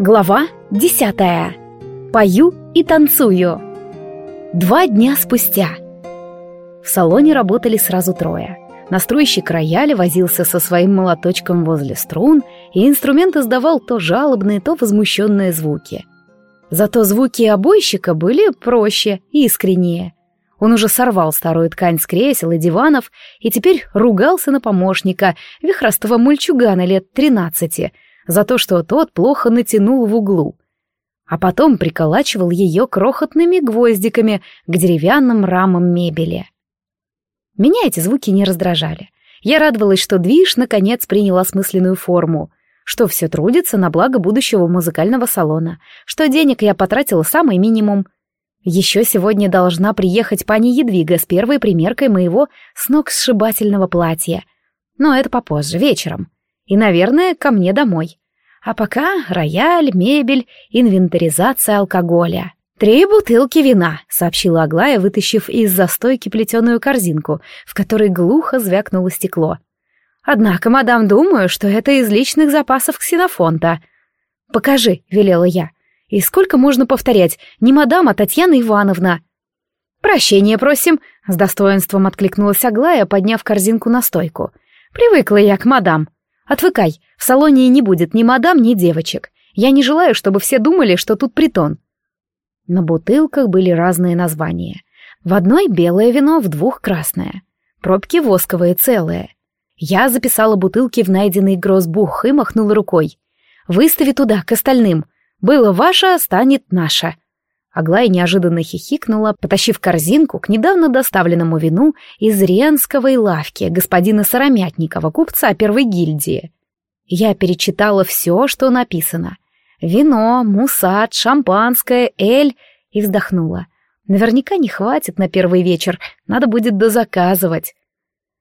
Глава десятая. Пою и танцую. Два дня спустя. В салоне работали сразу трое. Настройщик рояля возился со своим молоточком возле струн, и инструмент издавал то жалобные, то возмущенные звуки. Зато звуки обойщика были проще и искреннее. Он уже сорвал старую ткань с кресел и диванов и теперь ругался на помощника, вихрастого мальчугана лет тринадцати — за то, что тот плохо натянул в углу. А потом приколачивал ее крохотными гвоздиками к деревянным рамам мебели. Меня эти звуки не раздражали. Я радовалась, что движ наконец принял осмысленную форму, что все трудится на благо будущего музыкального салона, что денег я потратила самый минимум. Еще сегодня должна приехать пани Едвига с первой примеркой моего сногсшибательного платья. Но это попозже, вечером и, наверное, ко мне домой. А пока рояль, мебель, инвентаризация алкоголя. «Три бутылки вина», — сообщила Аглая, вытащив из застойки плетеную корзинку, в которой глухо звякнуло стекло. «Однако, мадам, думаю, что это из личных запасов ксенофонта». «Покажи», — велела я. «И сколько можно повторять? Не мадам, а Татьяна Ивановна». «Прощения просим», — с достоинством откликнулась Аглая, подняв корзинку на стойку. «Привыкла я к мадам». Отвыкай, в салоне не будет ни мадам, ни девочек. Я не желаю, чтобы все думали, что тут притон. На бутылках были разные названия. В одной белое вино, в двух красное. Пробки восковые, целые. Я записала бутылки в найденный грозбух и махнула рукой. «Выстави туда, к остальным. Было ваше, а станет наше». Аглая неожиданно хихикнула, потащив корзинку к недавно доставленному вину из Ренсковой лавки господина Сыромятникова, купца первой гильдии. Я перечитала все, что написано. Вино, мусад, шампанское, эль, и вздохнула. Наверняка не хватит на первый вечер, надо будет дозаказывать.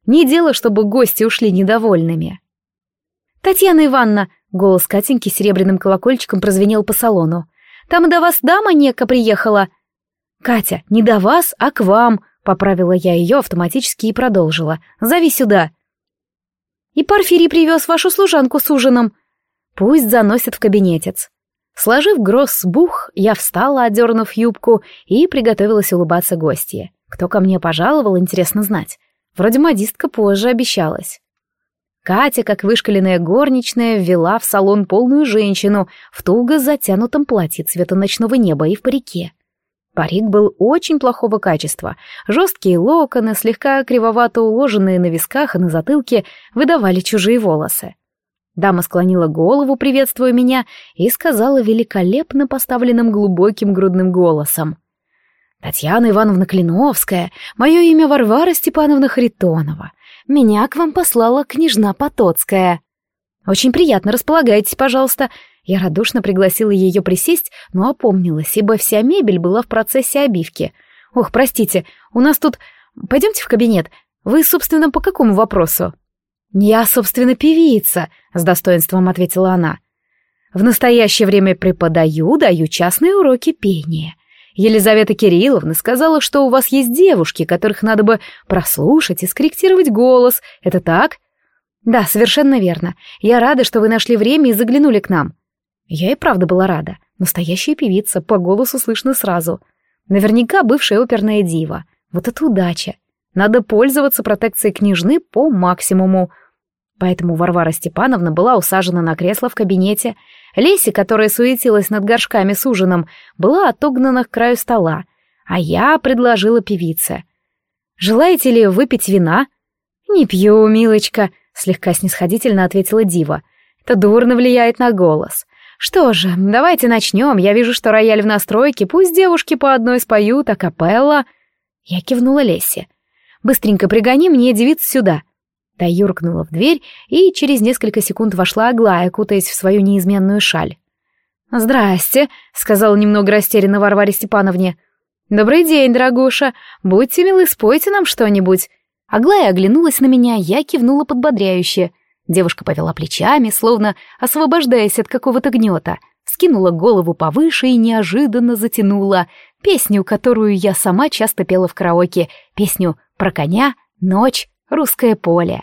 Не дело, чтобы гости ушли недовольными. «Татьяна Ивановна!» — голос Катеньки серебряным колокольчиком прозвенел по салону. Там до вас дама нека приехала». «Катя, не до вас, а к вам», — поправила я ее автоматически и продолжила. «Зови сюда». «И Порфирий привез вашу служанку с ужином». «Пусть заносит в кабинетец». Сложив гроссбух, я встала, одернув юбку, и приготовилась улыбаться гостье. Кто ко мне пожаловал, интересно знать. Вроде модистка позже обещалась. Катя, как вышкаленная горничная, ввела в салон полную женщину в туго затянутом платье цвета ночного неба и в парике. Парик был очень плохого качества. Жесткие локоны, слегка кривовато уложенные на висках и на затылке, выдавали чужие волосы. Дама склонила голову, приветствуя меня, и сказала великолепно поставленным глубоким грудным голосом. «Татьяна Ивановна Клиновская, мое имя Варвара Степановна Харитонова. Меня к вам послала княжна Потоцкая. Очень приятно, располагайтесь, пожалуйста. Я радушно пригласила ее присесть, но опомнилась, ибо вся мебель была в процессе обивки. Ох, простите, у нас тут... Пойдемте в кабинет. Вы, собственно, по какому вопросу? Я, собственно, певица, с достоинством ответила она. В настоящее время преподаю, даю частные уроки пения. Елизавета Кирилловна сказала, что у вас есть девушки, которых надо бы прослушать и скорректировать голос. Это так? Да, совершенно верно. Я рада, что вы нашли время и заглянули к нам. Я и правда была рада. Настоящая певица, по голосу слышно сразу. Наверняка бывшая оперная дива. Вот это удача. Надо пользоваться протекцией княжны по максимуму. Поэтому Варвара Степановна была усажена на кресло в кабинете. Леся, которая суетилась над горшками с ужином, была отогнана к краю стола, а я предложила певице. «Желаете ли выпить вина?» «Не пью, милочка», — слегка снисходительно ответила Дива. «Это дурно влияет на голос. Что же, давайте начнем. Я вижу, что рояль в настройке. Пусть девушки по одной споют, а капелла...» Я кивнула Лесе. «Быстренько пригони мне девицу сюда». Та юркнула в дверь, и через несколько секунд вошла Аглая, кутаясь в свою неизменную шаль. «Здрасте», — сказала немного растерянно Варваре Степановне. «Добрый день, дорогуша. Будьте милы, спойте нам что-нибудь». Аглая оглянулась на меня, я кивнула подбодряюще. Девушка повела плечами, словно освобождаясь от какого-то гнета, скинула голову повыше и неожиданно затянула песню, которую я сама часто пела в караоке, песню про коня, ночь, русское поле.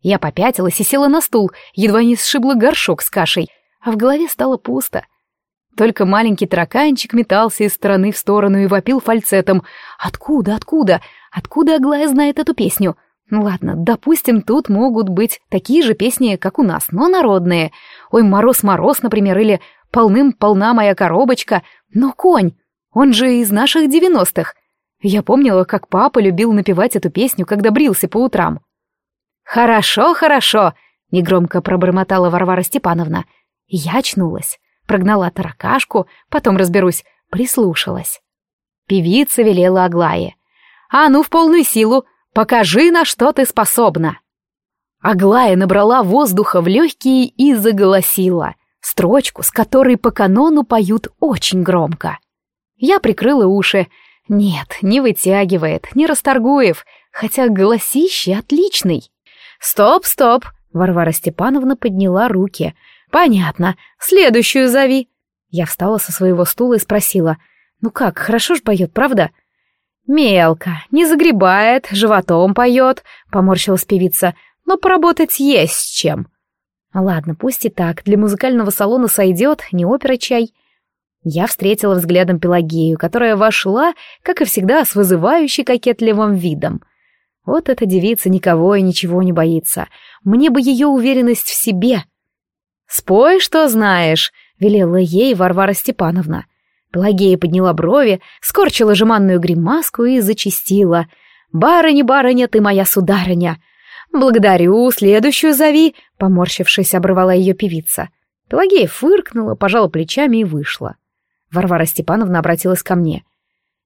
Я попятилась и села на стул, едва не сшибла горшок с кашей, а в голове стало пусто. Только маленький тараканчик метался из стороны в сторону и вопил фальцетом. «Откуда, откуда? Откуда Аглая знает эту песню?» Ну ладно, допустим, тут могут быть такие же песни, как у нас, но народные. Ой, мороз-мороз, например, или полным-полна моя коробочка. Но конь, он же из наших девяностых. Я помнила, как папа любил напевать эту песню, когда брился по утрам. «Хорошо, хорошо», — негромко пробормотала Варвара Степановна. Я очнулась, прогнала таракашку, потом разберусь, прислушалась. Певица велела Аглае. «А ну, в полную силу, покажи, на что ты способна!» Аглая набрала воздуха в легкие и заголосила, строчку, с которой по канону поют очень громко. Я прикрыла уши. Нет, не вытягивает, не расторгуев, хотя голосище отличный. «Стоп, стоп!» — Варвара Степановна подняла руки. «Понятно. Следующую зови». Я встала со своего стула и спросила. «Ну как, хорошо ж поет, правда?» «Мелко, не загребает, животом поет», — поморщилась певица. «Но поработать есть с чем». «Ладно, пусть и так, для музыкального салона сойдет, не опера чай». Я встретила взглядом Пелагею, которая вошла, как и всегда, с вызывающей кокетливым видом — вот эта девица никого и ничего не боится. Мне бы ее уверенность в себе. «Спой, что знаешь», — велела ей Варвара Степановна. Пелагея подняла брови, скорчила жеманную гримаску и зачистила. «Барыня, барыня, ты моя сударыня!» «Благодарю, следующую зови», — поморщившись, обрывала ее певица. Пелагея фыркнула, пожала плечами и вышла. Варвара Степановна обратилась ко мне —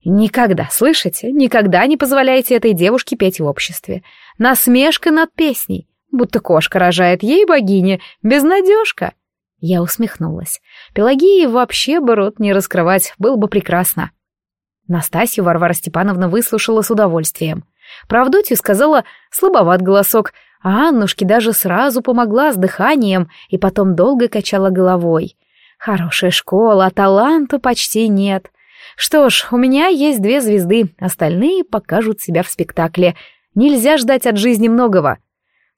Никогда, слышите, никогда не позволяйте этой девушке петь в обществе. Насмешка над песней, будто кошка рожает ей богиня, безнадежка. Я усмехнулась. Пелагеи вообще бы рот не раскрывать, было бы прекрасно. Настасью Варвара Степановна выслушала с удовольствием. Правдотью сказала слабоват голосок, а Аннушке даже сразу помогла с дыханием и потом долго качала головой. Хорошая школа, а таланта почти нет. Что ж, у меня есть две звезды, остальные покажут себя в спектакле. Нельзя ждать от жизни многого.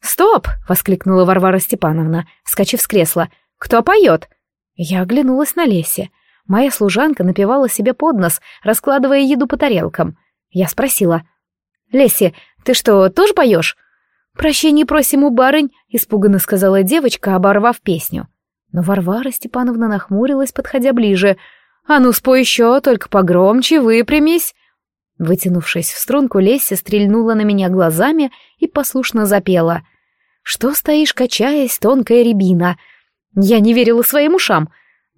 «Стоп!» — воскликнула Варвара Степановна, вскочив с кресла. «Кто поет?» Я оглянулась на Лесе. Моя служанка напевала себе под нос, раскладывая еду по тарелкам. Я спросила. «Леси, ты что, тоже поешь?» «Прощение просим у барынь», — испуганно сказала девочка, оборвав песню. Но Варвара Степановна нахмурилась, подходя ближе — «А ну, спой еще, только погромче, выпрямись!» Вытянувшись в струнку, Леся стрельнула на меня глазами и послушно запела. «Что стоишь, качаясь, тонкая рябина?» Я не верила своим ушам.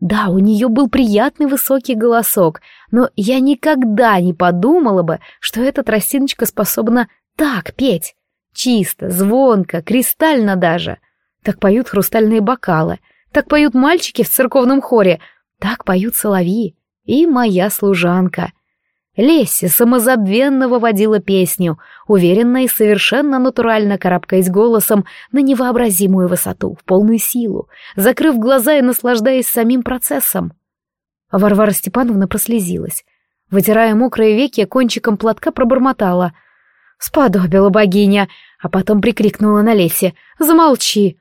Да, у нее был приятный высокий голосок, но я никогда не подумала бы, что эта тростиночка способна так петь. Чисто, звонко, кристально даже. Так поют хрустальные бокалы, так поют мальчики в церковном хоре — так поют соловьи. И моя служанка. Лесси самозабвенно выводила песню, уверенно и совершенно натурально карабкаясь голосом на невообразимую высоту, в полную силу, закрыв глаза и наслаждаясь самим процессом. Варвара Степановна прослезилась. Вытирая мокрые веки, кончиком платка пробормотала. «Сподобила богиня!» а потом прикрикнула на Лесе. «Замолчи!»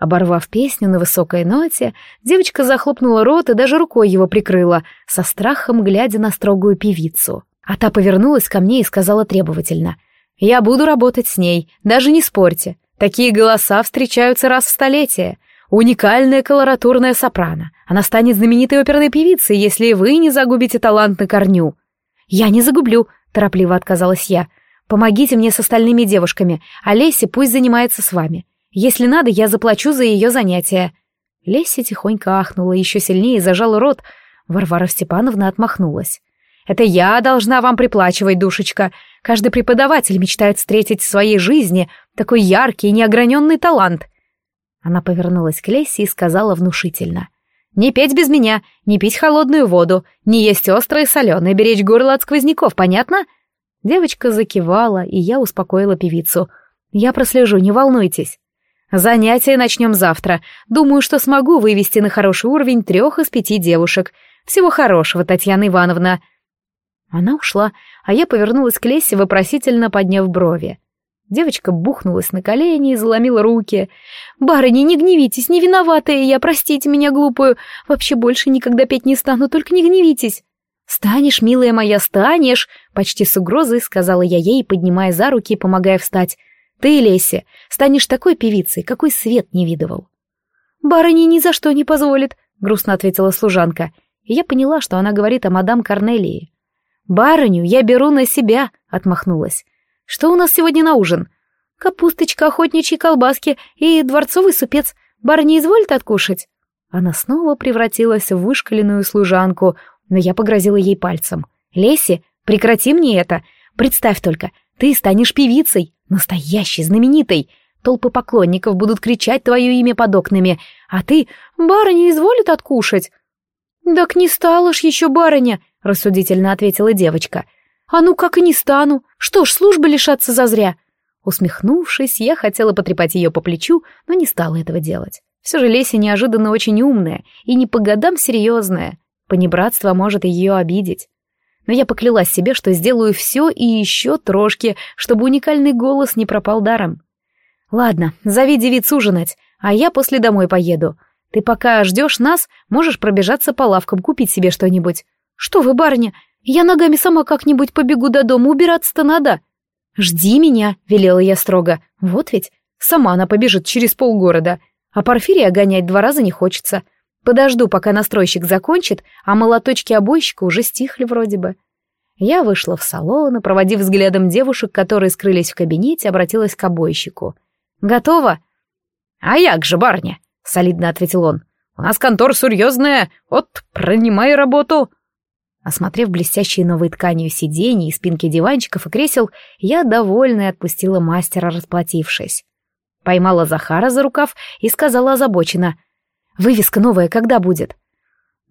Оборвав песню на высокой ноте, девочка захлопнула рот и даже рукой его прикрыла, со страхом глядя на строгую певицу. А та повернулась ко мне и сказала требовательно. «Я буду работать с ней, даже не спорьте. Такие голоса встречаются раз в столетие. Уникальная колоратурная сопрано. Она станет знаменитой оперной певицей, если вы не загубите талант на корню». «Я не загублю», — торопливо отказалась я. «Помогите мне с остальными девушками, а пусть занимается с вами. Если надо, я заплачу за ее занятия». Леся тихонько ахнула, еще сильнее зажала рот. Варвара Степановна отмахнулась. «Это я должна вам приплачивать, душечка. Каждый преподаватель мечтает встретить в своей жизни такой яркий и неограненный талант». Она повернулась к Лесе и сказала внушительно. «Не петь без меня, не пить холодную воду, не есть острое и соленое, беречь горло от сквозняков, понятно?» Девочка закивала, и я успокоила певицу. «Я прослежу, не волнуйтесь». Занятия начнем завтра. Думаю, что смогу вывести на хороший уровень трех из пяти девушек. Всего хорошего, Татьяна Ивановна». Она ушла, а я повернулась к Лесе, вопросительно подняв брови. Девочка бухнулась на колени и заломила руки. «Барыня, не гневитесь, не виноватая я, простите меня глупую. Вообще больше никогда петь не стану, только не гневитесь». «Станешь, милая моя, станешь!» — почти с угрозой сказала я ей, поднимая за руки и помогая встать. «Ты, Леся, станешь такой певицей, какой свет не видывал». «Барыня ни за что не позволит», — грустно ответила служанка. И я поняла, что она говорит о мадам Корнелии. «Барыню я беру на себя», — отмахнулась. «Что у нас сегодня на ужин?» «Капусточка, охотничьи колбаски и дворцовый супец. Барыня изволит откушать?» Она снова превратилась в вышкаленную служанку, но я погрозила ей пальцем. «Леси, прекрати мне это! Представь только, ты станешь певицей, настоящей, знаменитой. Толпы поклонников будут кричать твое имя под окнами, а ты, барыня, изволит откушать». «Так не стала ж еще барыня», — рассудительно ответила девочка. «А ну как и не стану. Что ж, службы лишаться зазря». Усмехнувшись, я хотела потрепать ее по плечу, но не стала этого делать. Все же Леся неожиданно очень умная и не по годам серьезная. Понебратство может ее обидеть. Но я поклялась себе, что сделаю все и еще трошки, чтобы уникальный голос не пропал даром. «Ладно, зови девиц ужинать, а я после домой поеду. Ты пока ждешь нас, можешь пробежаться по лавкам, купить себе что-нибудь». «Что вы, барыня, я ногами сама как-нибудь побегу до дома, убираться-то надо». «Жди меня», — велела я строго. «Вот ведь, сама она побежит через полгорода, а Порфирия гонять два раза не хочется. Подожду, пока настройщик закончит, а молоточки обойщика уже стихли вроде бы». Я вышла в салон и, проводив взглядом девушек, которые скрылись в кабинете, обратилась к обойщику — Готово?» «А як же, барня?» — солидно ответил он. «У нас контор серьезная, вот, принимай работу». Осмотрев блестящие новые тканью сидений и спинки диванчиков и кресел, я, довольная, отпустила мастера, расплатившись. Поймала Захара за рукав и сказала озабоченно. «Вывеска новая когда будет?»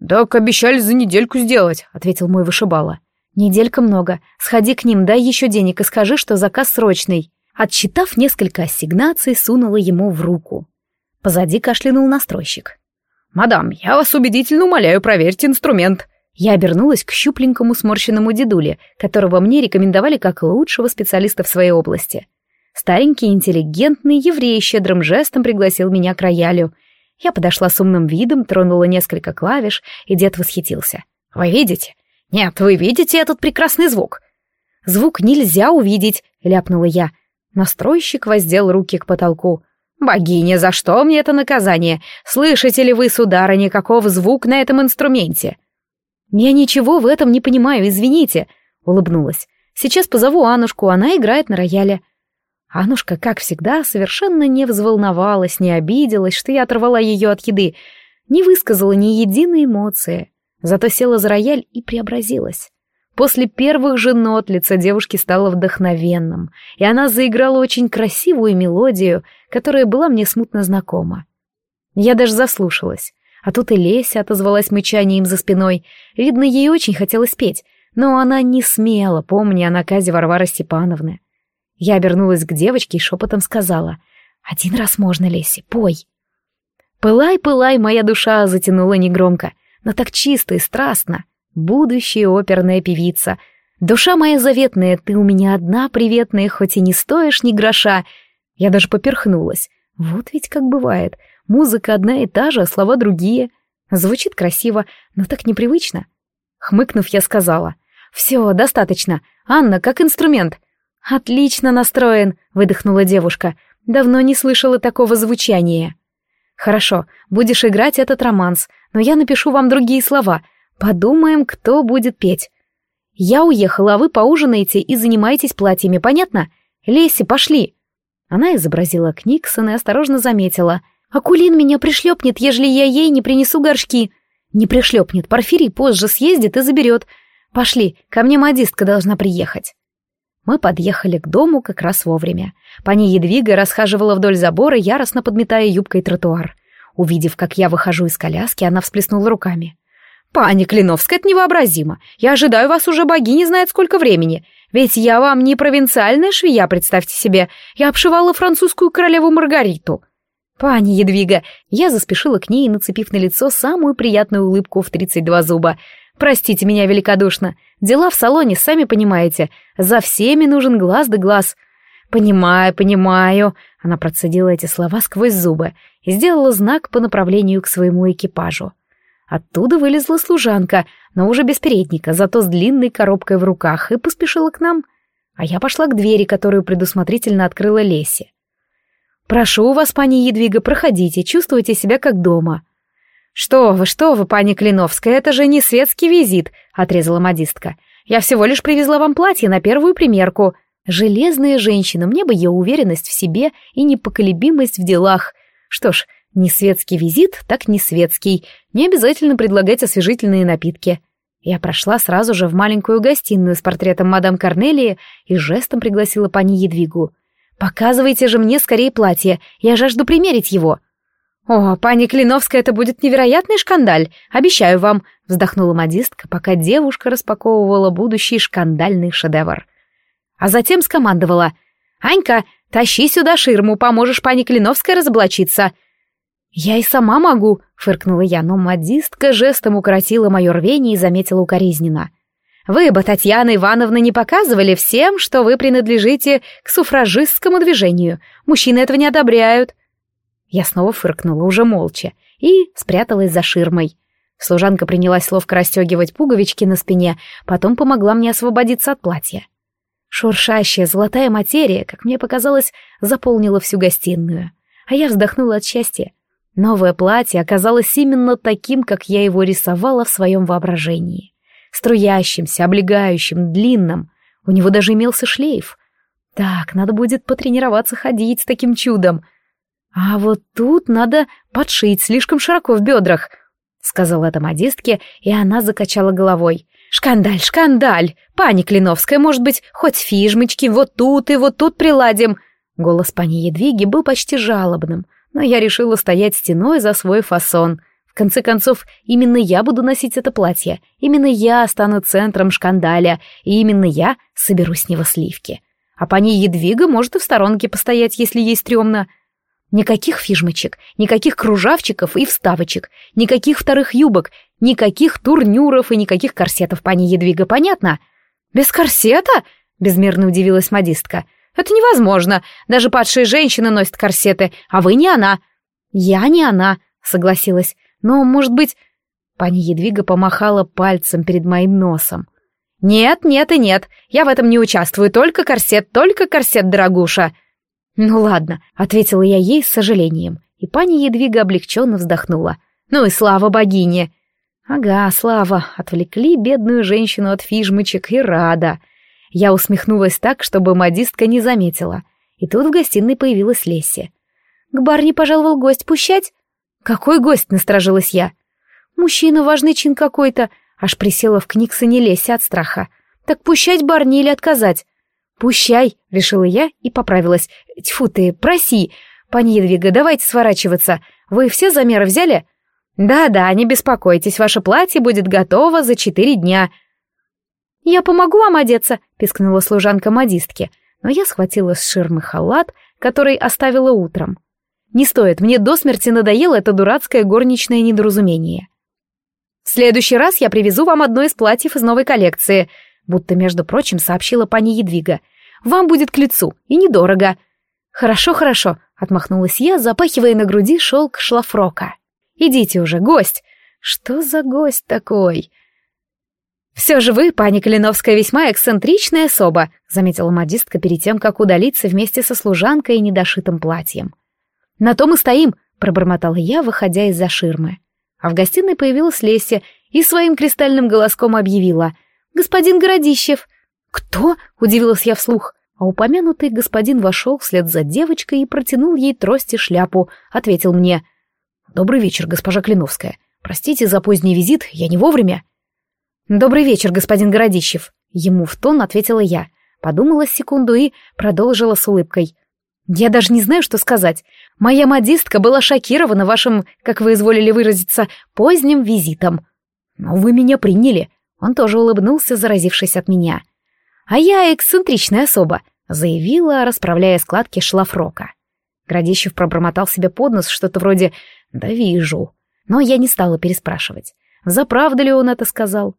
«Так обещали за недельку сделать», — ответил мой вышибала. «Неделька много. Сходи к ним, дай еще денег и скажи, что заказ срочный». Отчитав несколько ассигнаций, сунула ему в руку. Позади кашлянул настройщик. «Мадам, я вас убедительно умоляю, проверьте инструмент». Я обернулась к щупленькому сморщенному дедуле, которого мне рекомендовали как лучшего специалиста в своей области. Старенький интеллигентный еврей щедрым жестом пригласил меня к роялю. Я подошла с умным видом, тронула несколько клавиш, и дед восхитился. «Вы видите? Нет, вы видите этот прекрасный звук?» «Звук нельзя увидеть», — ляпнула я. Настройщик воздел руки к потолку. «Богиня, за что мне это наказание? Слышите ли вы, сударыня, каков звук на этом инструменте?» «Я ничего в этом не понимаю, извините», — улыбнулась. «Сейчас позову Анушку, она играет на рояле». Анушка, как всегда, совершенно не взволновалась, не обиделась, что я оторвала ее от еды, не высказала ни единой эмоции, зато села за рояль и преобразилась. После первых же нот лицо девушки стало вдохновенным, и она заиграла очень красивую мелодию, которая была мне смутно знакома. Я даже заслушалась. А тут и Леся отозвалась мычанием за спиной. Видно, ей очень хотелось петь, но она не смела, помня о наказе Варвары Степановны. Я обернулась к девочке и шепотом сказала, «Один раз можно, Леся, пой». «Пылай, пылай, моя душа!» затянула негромко, но так чисто и страстно будущая оперная певица. Душа моя заветная, ты у меня одна приветная, хоть и не стоишь ни гроша. Я даже поперхнулась. Вот ведь как бывает. Музыка одна и та же, а слова другие. Звучит красиво, но так непривычно. Хмыкнув, я сказала. «Все, достаточно. Анна, как инструмент». «Отлично настроен», — выдохнула девушка. «Давно не слышала такого звучания». «Хорошо, будешь играть этот романс, но я напишу вам другие слова. Подумаем, кто будет петь. Я уехала, а вы поужинаете и занимаетесь платьями, понятно? Леси, пошли. Она изобразила Книксон и осторожно заметила. Акулин меня пришлепнет, ежели я ей не принесу горшки. Не пришлепнет, Порфирий позже съездит и заберет. Пошли, ко мне модистка должна приехать. Мы подъехали к дому как раз вовремя. Пани Едвига расхаживала вдоль забора, яростно подметая юбкой тротуар. Увидев, как я выхожу из коляски, она всплеснула руками. «Паня Клиновская, это невообразимо. Я ожидаю вас уже богини знает сколько времени. Ведь я вам не провинциальная швея, представьте себе. Я обшивала французскую королеву Маргариту». «Пани Едвига!» Я заспешила к ней, нацепив на лицо самую приятную улыбку в тридцать два зуба. «Простите меня великодушно. Дела в салоне, сами понимаете. За всеми нужен глаз да глаз. «Понимаю, понимаю», — она процедила эти слова сквозь зубы и сделала знак по направлению к своему экипажу. Оттуда вылезла служанка, но уже без передника, зато с длинной коробкой в руках, и поспешила к нам. А я пошла к двери, которую предусмотрительно открыла Леси. «Прошу вас, пани Едвига, проходите, чувствуйте себя как дома». «Что вы, что вы, пани Клиновская, это же не светский визит», — отрезала модистка. «Я всего лишь привезла вам платье на первую примерку. Железная женщина, мне бы ее уверенность в себе и непоколебимость в делах. Что ж, не светский визит, так не светский. Не обязательно предлагать освежительные напитки. Я прошла сразу же в маленькую гостиную с портретом мадам Корнелии и жестом пригласила пани Едвигу. «Показывайте же мне скорее платье, я жажду примерить его». «О, пани Клиновская, это будет невероятный шкандаль, обещаю вам», вздохнула модистка, пока девушка распаковывала будущий шкандальный шедевр. А затем скомандовала. «Анька, тащи сюда ширму, поможешь пани Клиновской разоблачиться». «Я и сама могу», — фыркнула я, но модистка жестом укоротила мое рвение и заметила укоризненно. «Вы бы, Татьяна Ивановна, не показывали всем, что вы принадлежите к суфражистскому движению. Мужчины этого не одобряют». Я снова фыркнула, уже молча, и спряталась за ширмой. Служанка принялась ловко расстегивать пуговички на спине, потом помогла мне освободиться от платья. Шуршащая золотая материя, как мне показалось, заполнила всю гостиную. А я вздохнула от счастья. Новое платье оказалось именно таким, как я его рисовала в своем воображении. Струящимся, облегающим, длинным. У него даже имелся шлейф. Так, надо будет потренироваться ходить с таким чудом. А вот тут надо подшить слишком широко в бедрах, сказала эта модистке, и она закачала головой. Шкандаль, шкандаль! Пани Клиновская, может быть, хоть фижмочки вот тут и вот тут приладим. Голос пани Едвиги был почти жалобным — но я решила стоять стеной за свой фасон. В конце концов, именно я буду носить это платье, именно я стану центром шкандаля, и именно я соберу с него сливки. А пани Едвига может и в сторонке постоять, если ей стрёмно. Никаких фижмочек, никаких кружавчиков и вставочек, никаких вторых юбок, никаких турнюров и никаких корсетов, пани Едвига, понятно? Без корсета? Безмерно удивилась модистка. — это невозможно. Даже падшие женщины носят корсеты, а вы не она. Я не она, согласилась. Но, может быть... Пани Едвига помахала пальцем перед моим носом. «Нет, нет и нет, я в этом не участвую, только корсет, только корсет, дорогуша!» «Ну ладно», — ответила я ей с сожалением, и пани Едвига облегченно вздохнула. «Ну и слава богине!» «Ага, слава, отвлекли бедную женщину от фижмочек и рада. Я усмехнулась так, чтобы модистка не заметила. И тут в гостиной появилась Лесси. «К барне пожаловал гость пущать?» «Какой гость?» — насторожилась я. «Мужчина, важный чин какой-то». Аж присела в книгсоне Леся от страха. «Так пущать барни или отказать?» «Пущай», — решила я и поправилась. «Тьфу ты, проси. Пани Едвига, давайте сворачиваться. Вы все замеры взяли?» «Да-да, не беспокойтесь, ваше платье будет готово за четыре дня», «Я помогу вам одеться», — пискнула служанка модистки, но я схватила с ширмы халат, который оставила утром. «Не стоит, мне до смерти надоело это дурацкое горничное недоразумение». «В следующий раз я привезу вам одно из платьев из новой коллекции», будто, между прочим, сообщила пани Едвига. «Вам будет к лицу, и недорого». «Хорошо, хорошо», — отмахнулась я, запахивая на груди шелк шлафрока. «Идите уже, гость». «Что за гость такой?» «Все же вы, пани Калиновская, весьма эксцентричная особа», заметила модистка перед тем, как удалиться вместе со служанкой и недошитым платьем. «На том и стоим», — пробормотала я, выходя из-за ширмы. А в гостиной появилась Леся и своим кристальным голоском объявила. «Господин Городищев!» «Кто?» — удивилась я вслух. А упомянутый господин вошел вслед за девочкой и протянул ей трость и шляпу, ответил мне. «Добрый вечер, госпожа Клиновская. Простите за поздний визит, я не вовремя». «Добрый вечер, господин Городищев», — ему в тон ответила я. Подумала секунду и продолжила с улыбкой. «Я даже не знаю, что сказать. Моя модистка была шокирована вашим, как вы изволили выразиться, поздним визитом. Но вы меня приняли». Он тоже улыбнулся, заразившись от меня. «А я эксцентричная особа», — заявила, расправляя складки шлафрока. Градищев пробормотал себе под нос что-то вроде «да вижу». Но я не стала переспрашивать. За правду ли он это сказал?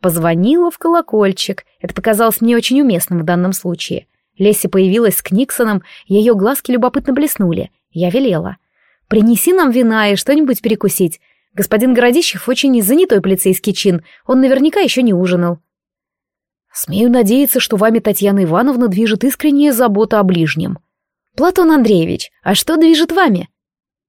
Позвонила в колокольчик. Это показалось мне очень уместным в данном случае. Лесси появилась с Книксоном, ее глазки любопытно блеснули. Я велела. «Принеси нам вина и что-нибудь перекусить. Господин Городищев очень занятой полицейский чин, он наверняка еще не ужинал». «Смею надеяться, что вами, Татьяна Ивановна, движет искренняя забота о ближнем». «Платон Андреевич, а что движет вами?»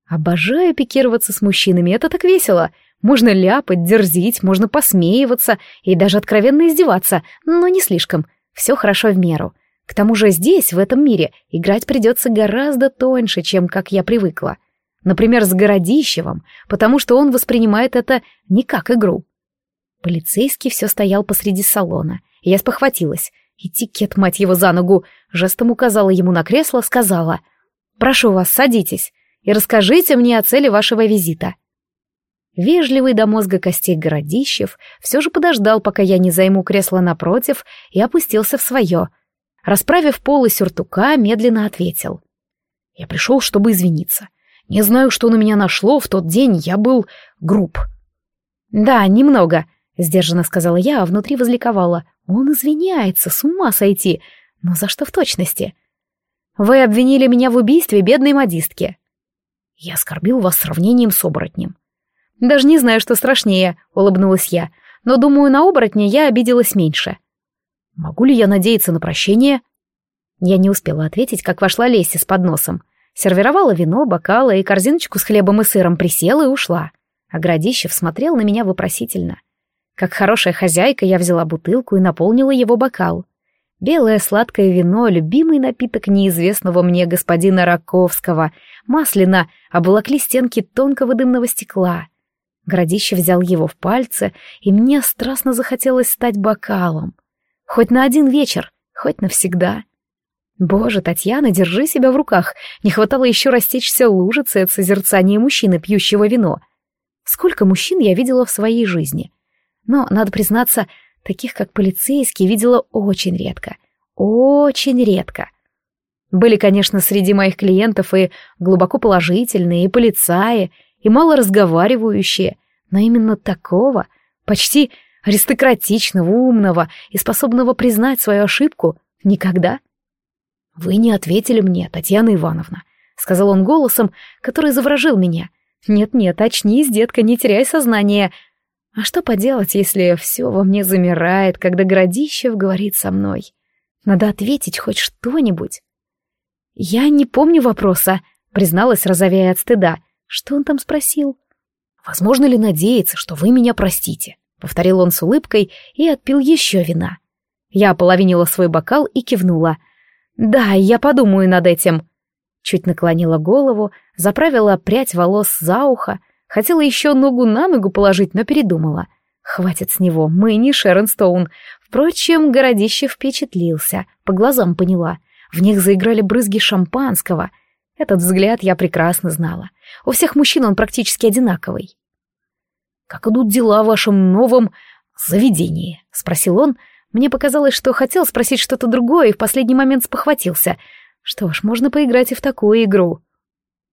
«Обожаю пикироваться с мужчинами, это так весело. Можно ляпать, дерзить, можно посмеиваться и даже откровенно издеваться, но не слишком. Все хорошо в меру. К тому же здесь, в этом мире, играть придется гораздо тоньше, чем как я привыкла. Например, с Городищевым, потому что он воспринимает это не как игру. Полицейский все стоял посреди салона. Я спохватилась. Этикет, мать его, за ногу. Жестом указала ему на кресло, сказала. «Прошу вас, садитесь и расскажите мне о цели вашего визита». Вежливый до мозга костей Городищев все же подождал, пока я не займу кресло напротив, и опустился в свое — Расправив полы сюртука, медленно ответил. «Я пришел, чтобы извиниться. Не знаю, что на меня нашло, в тот день я был груб». «Да, немного», — сдержанно сказала я, а внутри возликовала. «Он извиняется, с ума сойти. Но за что в точности?» «Вы обвинили меня в убийстве бедной модистки». «Я оскорбил вас сравнением с оборотнем». «Даже не знаю, что страшнее», — улыбнулась я. «Но, думаю, на оборотня я обиделась меньше». Могу ли я надеяться на прощение? Я не успела ответить, как вошла Леся с подносом. Сервировала вино, бокалы и корзиночку с хлебом и сыром, присела и ушла. А Градищев смотрел на меня вопросительно. Как хорошая хозяйка, я взяла бутылку и наполнила его бокал. Белое сладкое вино, любимый напиток неизвестного мне господина Раковского, масляно обволокли стенки тонкого дымного стекла. Городище взял его в пальцы, и мне страстно захотелось стать бокалом. Хоть на один вечер, хоть навсегда. Боже, Татьяна, держи себя в руках. Не хватало еще растечься лужицей от созерцания мужчины, пьющего вино. Сколько мужчин я видела в своей жизни. Но, надо признаться, таких, как полицейский, видела очень редко. Очень редко. Были, конечно, среди моих клиентов и глубоко положительные, и полицаи, и мало разговаривающие, но именно такого, почти аристократичного, умного и способного признать свою ошибку, никогда. «Вы не ответили мне, Татьяна Ивановна», — сказал он голосом, который заворожил меня. «Нет-нет, очнись, детка, не теряй сознание. А что поделать, если все во мне замирает, когда Городищев говорит со мной? Надо ответить хоть что-нибудь». «Я не помню вопроса», — призналась, розовея от стыда. «Что он там спросил?» «Возможно ли надеяться, что вы меня простите?» — повторил он с улыбкой и отпил еще вина. Я половинила свой бокал и кивнула. «Да, я подумаю над этим». Чуть наклонила голову, заправила прядь волос за ухо, хотела еще ногу на ногу положить, но передумала. Хватит с него, мы не Шерон Стоун. Впрочем, городище впечатлился, по глазам поняла. В них заиграли брызги шампанского. Этот взгляд я прекрасно знала. У всех мужчин он практически одинаковый. «Как идут дела в вашем новом заведении?» — спросил он. Мне показалось, что хотел спросить что-то другое и в последний момент спохватился. Что ж, можно поиграть и в такую игру.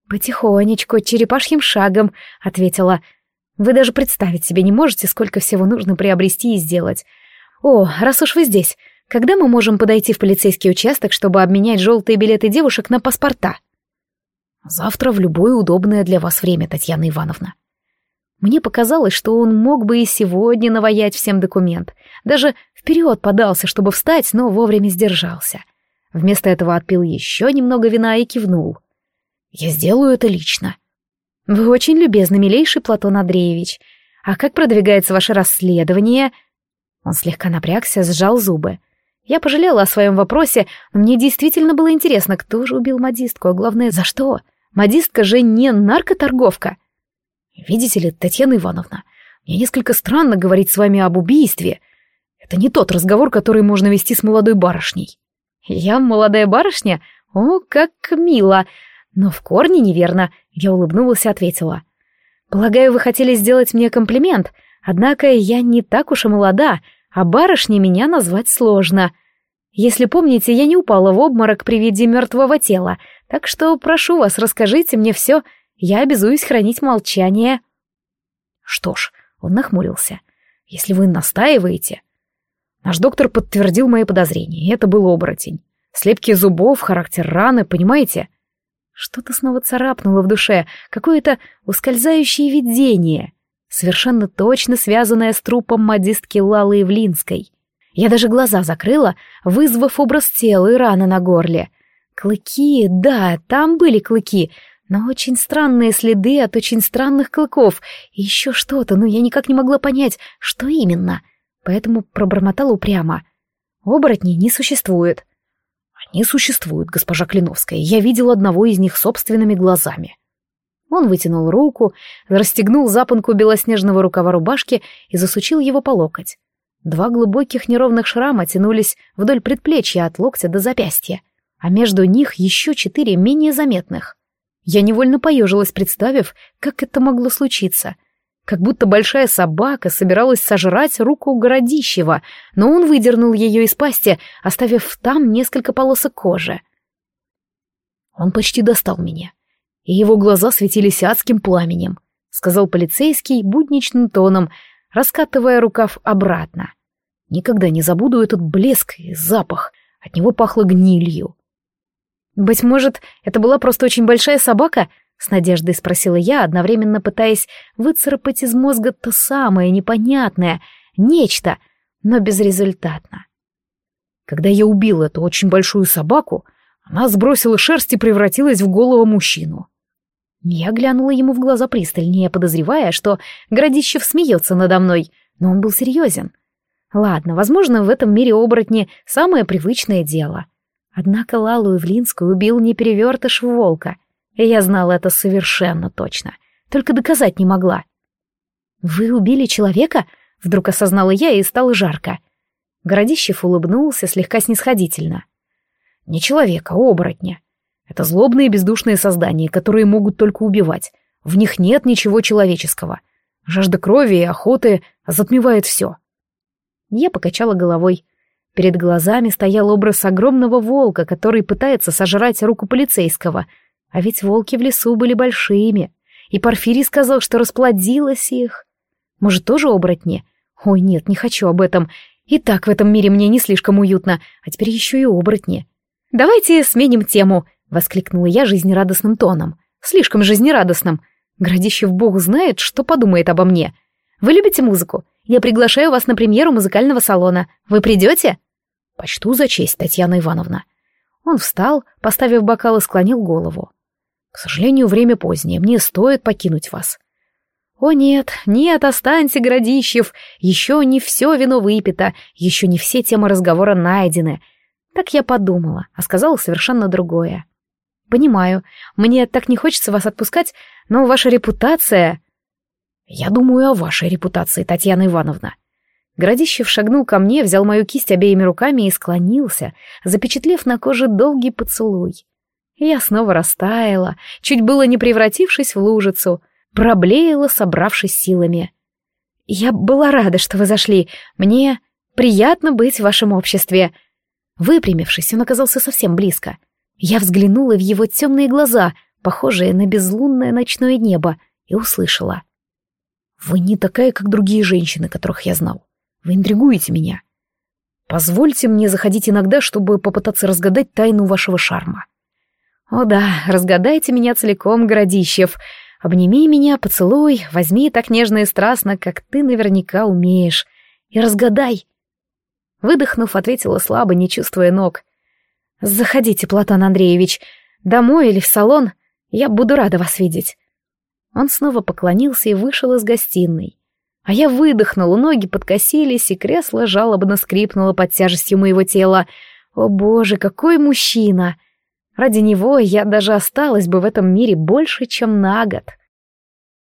«Потихонечку, черепашьим шагом», — ответила. «Вы даже представить себе не можете, сколько всего нужно приобрести и сделать. О, раз уж вы здесь, когда мы можем подойти в полицейский участок, чтобы обменять желтые билеты девушек на паспорта?» «Завтра в любое удобное для вас время, Татьяна Ивановна», мне показалось, что он мог бы и сегодня наваять всем документ. Даже вперед подался, чтобы встать, но вовремя сдержался. Вместо этого отпил еще немного вина и кивнул. «Я сделаю это лично». «Вы очень любезны, милейший Платон Андреевич. А как продвигается ваше расследование?» Он слегка напрягся, сжал зубы. Я пожалела о своем вопросе, но мне действительно было интересно, кто же убил модистку, а главное, за что? Модистка же не наркоторговка. Видите ли, Татьяна Ивановна, мне несколько странно говорить с вами об убийстве. Это не тот разговор, который можно вести с молодой барышней. Я молодая барышня? О, как мило! Но в корне неверно, я улыбнулась и ответила. Полагаю, вы хотели сделать мне комплимент, однако я не так уж и молода, а барышней меня назвать сложно. Если помните, я не упала в обморок при виде мертвого тела, так что прошу вас, расскажите мне все я обязуюсь хранить молчание. Что ж, он нахмурился. Если вы настаиваете... Наш доктор подтвердил мои подозрения, это был оборотень. Слепки зубов, характер раны, понимаете? Что-то снова царапнуло в душе, какое-то ускользающее видение, совершенно точно связанное с трупом модистки Лалы Евлинской. Я даже глаза закрыла, вызвав образ тела и раны на горле. Клыки, да, там были клыки, но очень странные следы от очень странных клыков. И еще что-то, но я никак не могла понять, что именно. Поэтому пробормотала упрямо. Оборотней не существует. Они существуют, госпожа Клиновская. Я видел одного из них собственными глазами. Он вытянул руку, расстегнул запонку белоснежного рукава рубашки и засучил его по локоть. Два глубоких неровных шрама тянулись вдоль предплечья от локтя до запястья, а между них еще четыре менее заметных. Я невольно поежилась, представив, как это могло случиться. Как будто большая собака собиралась сожрать руку Городищева, но он выдернул ее из пасти, оставив там несколько полосок кожи. Он почти достал меня, и его глаза светились адским пламенем, сказал полицейский будничным тоном, раскатывая рукав обратно. Никогда не забуду этот блеск и запах. От него пахло гнилью. «Быть может, это была просто очень большая собака?» — с надеждой спросила я, одновременно пытаясь выцарапать из мозга то самое непонятное, нечто, но безрезультатно. Когда я убил эту очень большую собаку, она сбросила шерсть и превратилась в голого мужчину. Я глянула ему в глаза пристальнее, подозревая, что Городищев смеется надо мной, но он был серьезен — Ладно, возможно, в этом мире оборотни — самое привычное дело. Однако Лалу Ивлинскую убил не перевертыш волка, и я знала это совершенно точно, только доказать не могла. «Вы убили человека?» — вдруг осознала я, и стало жарко. Городищев улыбнулся слегка снисходительно. «Не человека, а оборотня. Это злобные бездушные создания, которые могут только убивать. В них нет ничего человеческого. Жажда крови и охоты затмевает все. Я покачала головой. Перед глазами стоял образ огромного волка, который пытается сожрать руку полицейского. А ведь волки в лесу были большими. И Порфирий сказал, что расплодилось их. Может, тоже оборотни? Ой, нет, не хочу об этом. И так в этом мире мне не слишком уютно, а теперь еще и оборотни. «Давайте сменим тему», — воскликнула я жизнерадостным тоном. «Слишком жизнерадостным. Градищев бог знает, что подумает обо мне. Вы любите музыку? Я приглашаю вас на премьеру музыкального салона. Вы придете?» «Почту за честь, Татьяна Ивановна». Он встал, поставив бокал и склонил голову. «К сожалению, время позднее, мне стоит покинуть вас». «О нет, нет, останься, Городищев, еще не все вино выпито, еще не все темы разговора найдены». Так я подумала, а сказала совершенно другое. «Понимаю, мне так не хочется вас отпускать, но ваша репутация...» «Я думаю о вашей репутации, Татьяна Ивановна». Городищев шагнул ко мне, взял мою кисть обеими руками и склонился, запечатлев на коже долгий поцелуй. Я снова растаяла, чуть было не превратившись в лужицу, проблеяла, собравшись силами. «Я была рада, что вы зашли. Мне приятно быть в вашем обществе». Выпрямившись, он оказался совсем близко. Я взглянула в его темные глаза, похожие на безлунное ночное небо, и услышала. Вы не такая, как другие женщины, которых я знал. Вы интригуете меня. Позвольте мне заходить иногда, чтобы попытаться разгадать тайну вашего шарма. О да, разгадайте меня целиком, Городищев. Обними меня, поцелуй, возьми так нежно и страстно, как ты наверняка умеешь. И разгадай. Выдохнув, ответила слабо, не чувствуя ног. Заходите, Платон Андреевич, домой или в салон. Я буду рада вас видеть. Он снова поклонился и вышел из гостиной. А я выдохнула, ноги подкосились, и кресло жалобно скрипнуло под тяжестью моего тела. О боже, какой мужчина! Ради него я даже осталась бы в этом мире больше, чем на год.